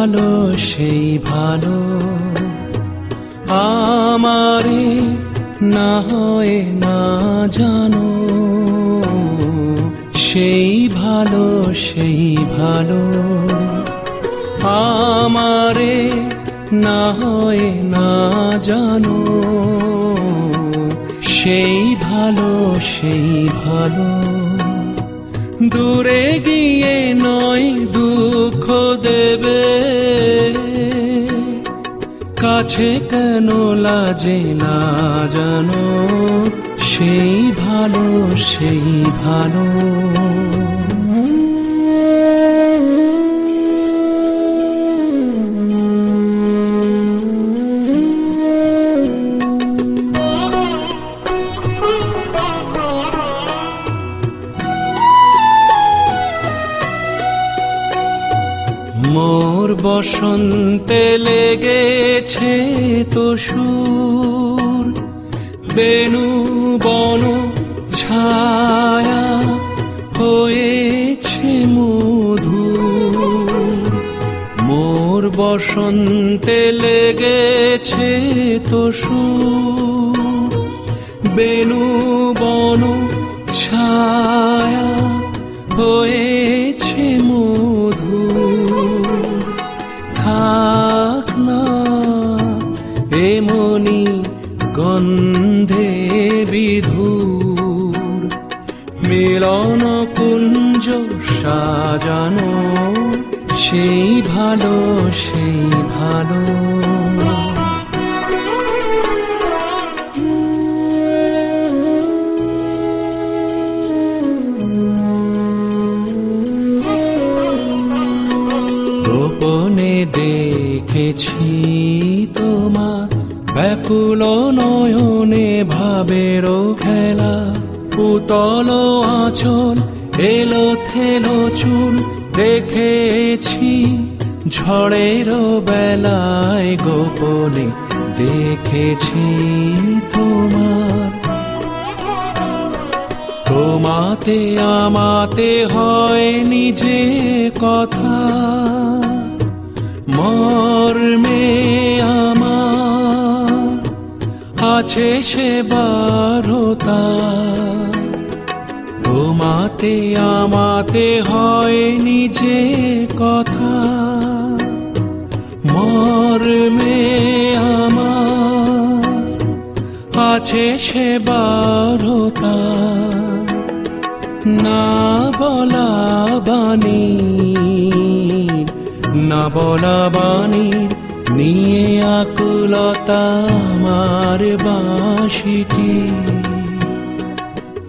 ভালো, সেই ভালো। আমারে না হয় না জানো। সেই ভালো সেই ভালো। আমারে না হয় না জানো। সেই ভালো সেই ভালো। দূরে গিয়ে নয় দুঃখ দেবে। কাছে কেন লাজে না জানো? সেই ভালো সেই ভালো। মোর বসন্তে লেগেছে তো সুর। বেনু বন, ছায়া হয়েছে মধু মোর বসন্তে লেগেছে তো সুর। বেনু বন, ছায়া হয়েছে না এমনি গন্ধে বিধুর মিলন কুঞ্জ সাজানো সেই ভালো সেই ভালো। গোপনে দেখেছি তোমার ব্যাকুল নয়নে ভাবের খেলা। পুতল আচল, এলো থেলো চুল, দেখেছি ঝড়ের বেলায় গোপনে দেখেছি তোমার। তোমাতে, আমাতে হয় নিজে কথা। আছে সে বারতা। তোমাতে আমাতে হয় নিজে কথা। মর্মে আমার আছে সে বারতা। না বলা বাণী, না বলা বাণীর নিয়ে আকুলতা আমার বাঁশিটি।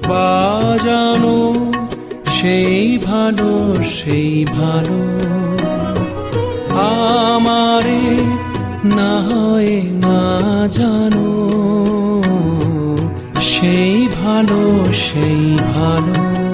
বাজানো সেই ভালো সেই ভালো। আমারে না হয় না জানো, সেই ভালো সেই ভালো।